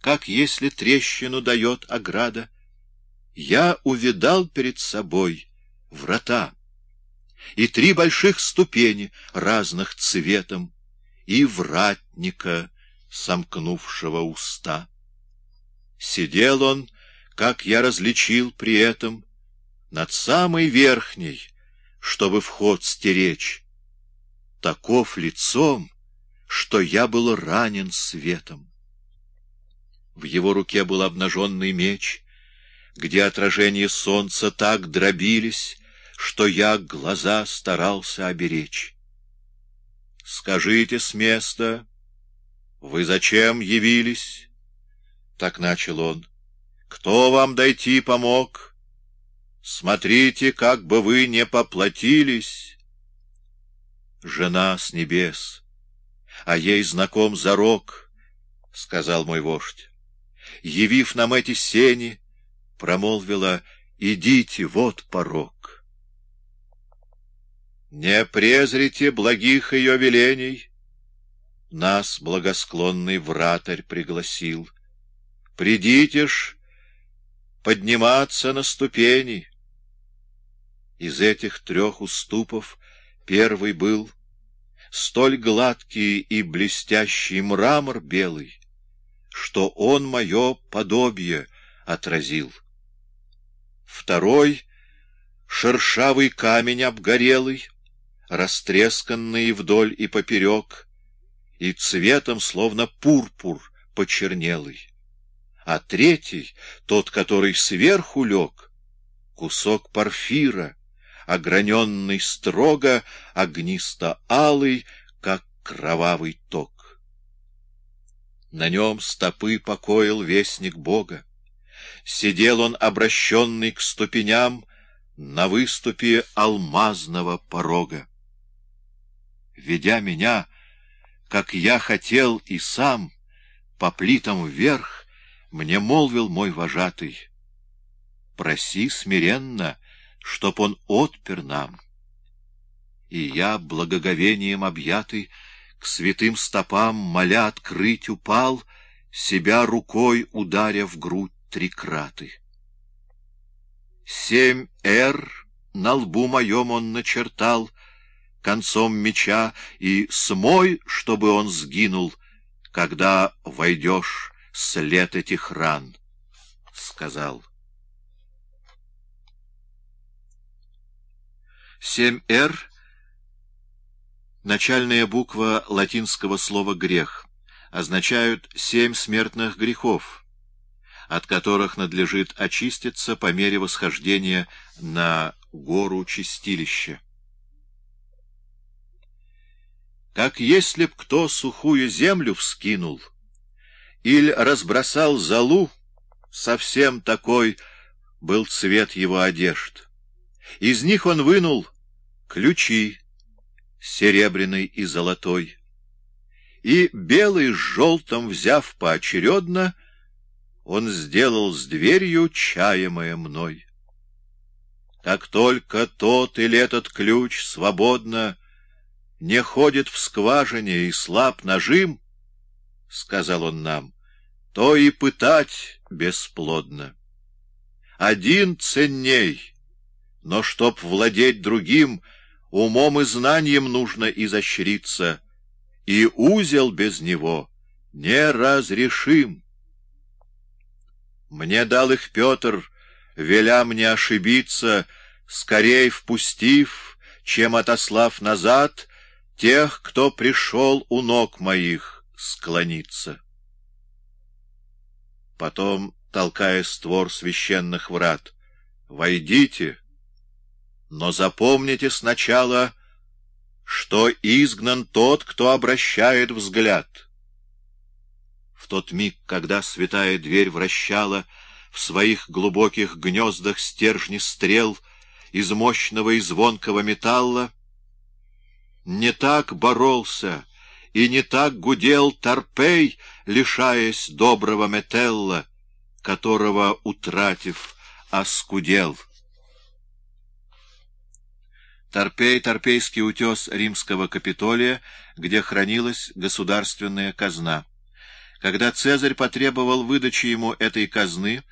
как если трещину дает ограда, я увидал перед собой врата и три больших ступени разных цветом и вратника, сомкнувшего уста. Сидел он, как я различил при этом, над самой верхней, чтобы вход стеречь, таков лицом, что я был ранен светом. В его руке был обнаженный меч, где отражения солнца так дробились, что я глаза старался оберечь. «Скажите с места, вы зачем явились?» Так начал он. «Кто вам дойти помог? Смотрите, как бы вы не поплатились!» Жена с небес, а ей знаком зарок, — сказал мой вождь. Явив нам эти сени, промолвила, — идите, вот порог. Не презрите благих ее велений, нас благосклонный вратарь пригласил. Придите ж подниматься на ступени. Из этих трех уступов первый был столь гладкий и блестящий мрамор белый, что он мое подобие отразил. Второй — шершавый камень обгорелый, растресканный вдоль и поперек, и цветом словно пурпур почернелый. А третий, тот, который сверху лег, кусок порфира, ограненный строго, огнисто-алый, как кровавый ток. На нем стопы покоил вестник Бога. Сидел он, обращенный к ступеням, на выступе алмазного порога. Ведя меня, как я хотел и сам, по плитам вверх, мне молвил мой вожатый, «Проси смиренно, чтоб он отпер нам». И я, благоговением объятый, к святым стопам, моля открыть, упал, себя рукой ударя в грудь трикраты. Семь «Р» на лбу моем он начертал, концом меча и смой, чтобы он сгинул, когда войдешь след этих ран, — сказал. Семь «Р» — начальная буква латинского слова «грех», означают семь смертных грехов, от которых надлежит очиститься по мере восхождения на гору Чистилища. как если б кто сухую землю вскинул или разбросал золу, совсем такой был цвет его одежд. Из них он вынул ключи, серебряный и золотой, и белый с желтым взяв поочередно, он сделал с дверью чаемое мной. Как только тот или этот ключ свободно не ходит в скважине и слаб нажим, — сказал он нам, — то и пытать бесплодно. Один ценней, но чтоб владеть другим, умом и знанием нужно изощриться, и узел без него неразрешим. Мне дал их Петр, веля мне ошибиться, скорей впустив, чем отослав назад — тех, кто пришел у ног моих склониться. Потом, толкая створ священных врат, «Войдите, но запомните сначала, что изгнан тот, кто обращает взгляд». В тот миг, когда святая дверь вращала в своих глубоких гнездах стержни стрел из мощного и звонкого металла, не так боролся и не так гудел Торпей, лишаясь доброго Метелла, которого, утратив, оскудел. Торпей — Торпейский утес римского Капитолия, где хранилась государственная казна. Когда Цезарь потребовал выдачи ему этой казны,